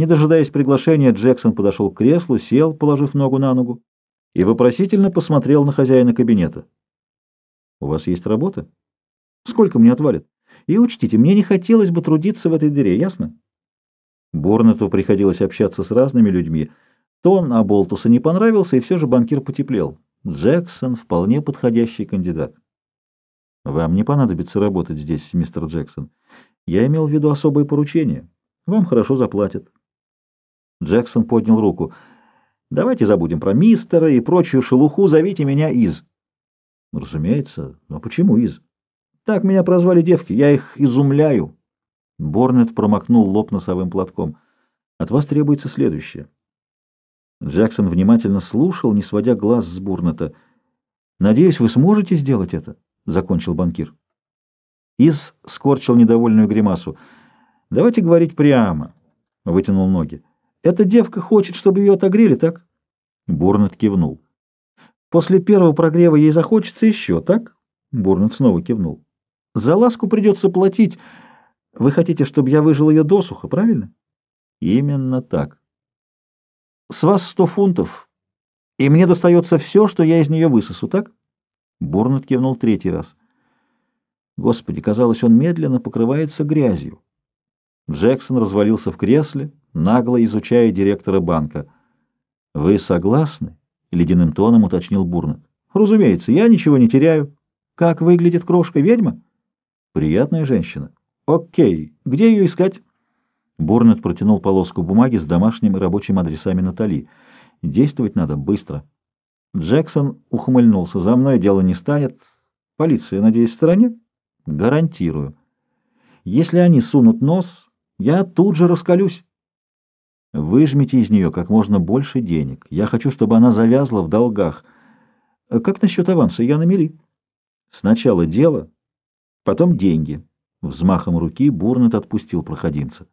Не дожидаясь приглашения, Джексон подошел к креслу, сел, положив ногу на ногу, и вопросительно посмотрел на хозяина кабинета. «У вас есть работа? Сколько мне отвалит? И учтите, мне не хотелось бы трудиться в этой дыре, ясно?» Борнету приходилось общаться с разными людьми. Тон Аболтуса не понравился, и все же банкир потеплел. Джексон — вполне подходящий кандидат. «Вам не понадобится работать здесь, мистер Джексон. Я имел в виду особое поручение. Вам хорошо заплатят». Джексон поднял руку. «Давайте забудем про мистера и прочую шелуху, зовите меня Из». «Разумеется. Но почему Из?» «Так меня прозвали девки. Я их изумляю». Борнет промокнул лоб носовым платком. «От вас требуется следующее». Джексон внимательно слушал, не сводя глаз с Бурнета. «Надеюсь, вы сможете сделать это?» — закончил банкир. Из скорчил недовольную гримасу. «Давайте говорить прямо», — вытянул ноги. «Эта девка хочет, чтобы ее отогрели, так?» Бурнет кивнул. «После первого прогрева ей захочется еще, так?» Бурнет снова кивнул. «За ласку придется платить. Вы хотите, чтобы я выжил ее досуха, правильно?» «Именно так». «С вас сто фунтов, и мне достается все, что я из нее высосу, так?» Бурнет кивнул третий раз. Господи, казалось, он медленно покрывается грязью. Джексон развалился в кресле, нагло изучая директора банка. «Вы согласны?» — ледяным тоном уточнил Бурнет. «Разумеется, я ничего не теряю. Как выглядит крошка? Ведьма?» «Приятная женщина». «Окей. Где ее искать?» Бурнет протянул полоску бумаги с домашним и рабочим адресами Натали. «Действовать надо быстро». Джексон ухмыльнулся. «За мной дело не станет. Полиция, надеюсь, в стороне?» «Гарантирую. Если они сунут нос, я тут же раскалюсь. Выжмите из нее как можно больше денег. Я хочу, чтобы она завязла в долгах. Как насчет аванса? Я на мели. Сначала дело, потом деньги». Взмахом руки Бурнет отпустил проходимца.